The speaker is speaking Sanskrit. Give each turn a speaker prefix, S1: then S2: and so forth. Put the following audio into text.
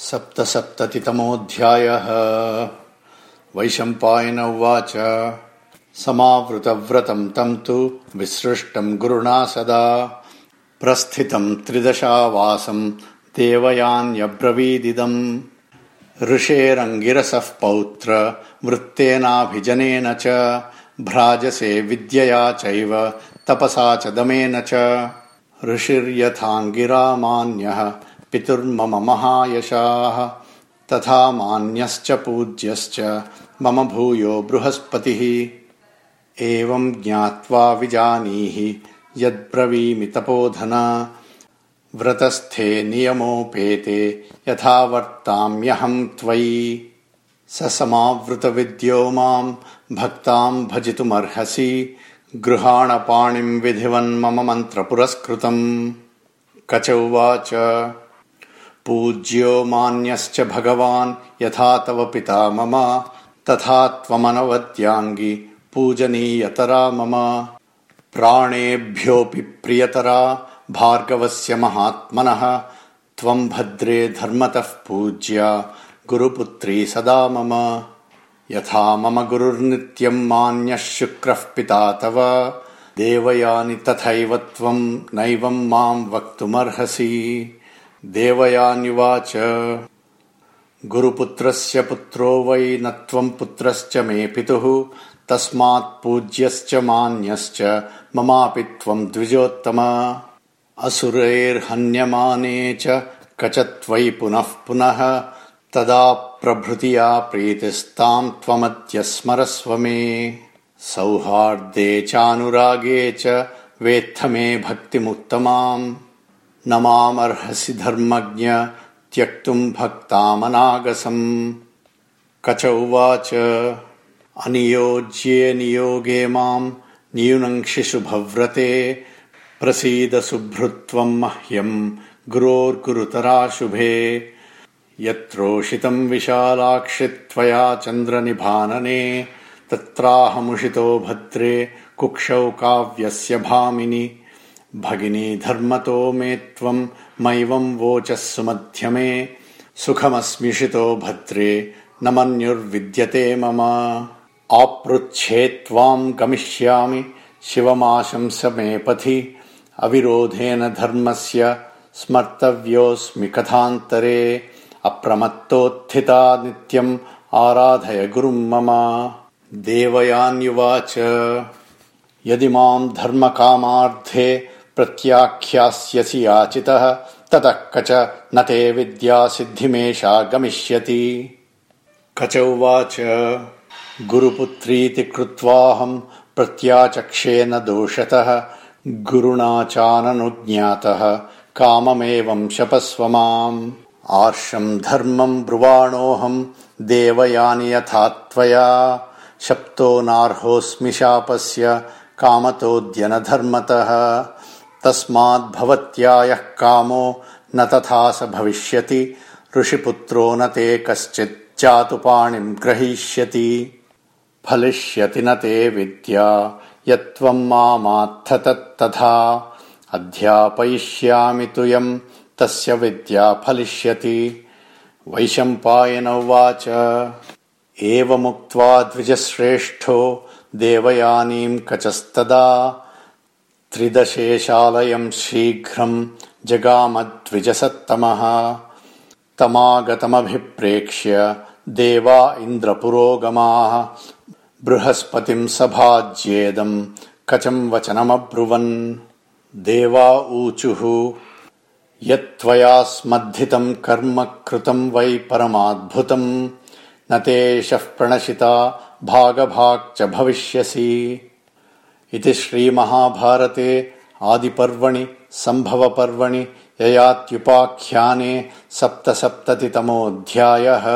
S1: सप्तसप्ततितमोऽध्यायः। वैशम्पायन उवाच। समावृतव्रतम् तम् तु विसृष्टम् गुरुणा सदा। प्रस्थितम् त्रिदशावासम् देवयान्यब्रवीदिदम्। ऋषेरङ्गिरसः पौत्र वृत्तेनाभिजनेन च। भ्राजसे विद्यया चैव तपसा च दमेन च। ऋषिर्यथाङ्गिरामान्यः पितुर्मम महायशाः तथा मान्यश्च पूज्यश्च मम भूयो बृहस्पतिः। एवम् ज्ञात्वा विजानीहि यद्ब्रवीमि तपोधना व्रतस्थे नियमोपेते यथा वर्ताम्यहम् त्वयि। स समावृतविद्यो माम् भक्ताम् भजितुमर्हसि गृहाणपाणिम् विधिवन्मम मन्त्रपुरस्कृतम्। कच उवाच पूज्यो मान्यश्च भगवान् यथा तव पिता मम। तथा त्वमनवद्याङ्गि पूजनीयतरा मम। प्राणेभ्योऽपि प्रियतरा भार्गवस्य महात्मनः। त्वम् भद्रे धर्मतः पूज्या गुरुपुत्री सदा मम। यथा मम गुरुर्नित्यम् मान्यः शुक्रः पिता तव। देवयानि तथैव त्वम् नैवम् माम् वक्तुमर्हसि देवयान्युवाच गुरुपुत्रस्य पुत्रो वै न त्वम् पुत्रश्च मे पितुः तस्मात् पूज्यश्च मान्यश्च ममापि त्वम् द्विजोत्तम। असुरैर्हन्यमाने च कच त्वयि पुनः पुनः तदा प्रभृतिया प्रीतिस्ताम् त्वमद्य स्मरस्व मे। सौहार्दे चानुरागे च वेत्थ मे भक्तिमुत्तमाम् न मामर्हसि धर्मज्ञ त्यक्तुम् भक्तामनागसम्। कच उवाच अनियोज्ये नियोगे माम् न्यूनङ्क्षिषु भव्रते प्रसीद सुभृत्वम् मह्यम् गुरोर्गुरुतराशुभे यत्रोषितम् विशालाक्षि त्वया चन्द्रनिभानने तत्राहमुषितो भद्रे कुक्षौ काव्यस्य भामिनि भगिनी धर्मतो मे त्वम् मैवम् वोचः सुमध्यमे सुखमस्मिषितो भद्रे न मन्युर्विद्यते मम। आपृच्छे त्वाम् गमिष्यामि शिवमाशंस मे पथि। अविरोधेन धर्मस्य स्मर्तव्योऽस्मि कथान्तरे। अप्रमत्तोत्थिता नित्यम् आराधय गुरुम् मम। देवयान्युवाच। यदि माम् धर्मकामार्थे प्रत्याख्यास्यसि याचितः। ततः कच न ते विद्या सिद्धिमेषा गमिष्यति कच उवाच गुरुपुत्रीति कृत्वाहम् प्रत्याचक्षे न दोषतः। गुरुणा चाननुज्ञातः काममेवम् शपस्व माम्। आर्षम् धर्मम् ब्रुवाणोऽहम् देवयानि यथा त्वया शप्तो नार्होऽस्मि शापस्य कामतोऽद्य धर्मतः तस्माद्भवत्या यः कामो न तथा स भविष्यति। ऋषिपुत्रो न ते कश्चित् चातुपाणिम् ग्रहीष्यति। फलिष्यति न ते विद्या। यत्त्वम् मामात्थ तत्तथा अध्यापयिष्यामि तुयम् तस्य विद्या फलिष्यति। वैशम्पायन उवाच। एवमुक्त्वा द्विजश्रेष्ठो देवयानीम् कचस्तदा त्रिदशेशालयम् शीघ्रम् जगामद्विजसत्तमः। तमागतमभिप्रेक्ष्य देवा इन्द्रपुरोगमाः। बृहस्पतिम् सभाज्येदम् कचम् वचनमब्रुवन्। देवा ऊचुः। यत्त्वया स्मद्धितम् कर्म कृतम् वै परमाद्भुतम्। न तेषः प्रणशिता भागभाक् च भविष्यसि इति श्रीमहाभारते आदिपर्वणि सम्भवपर्वणि ययात्युपाख्याने सप्तसप्ततितमोऽध्यायः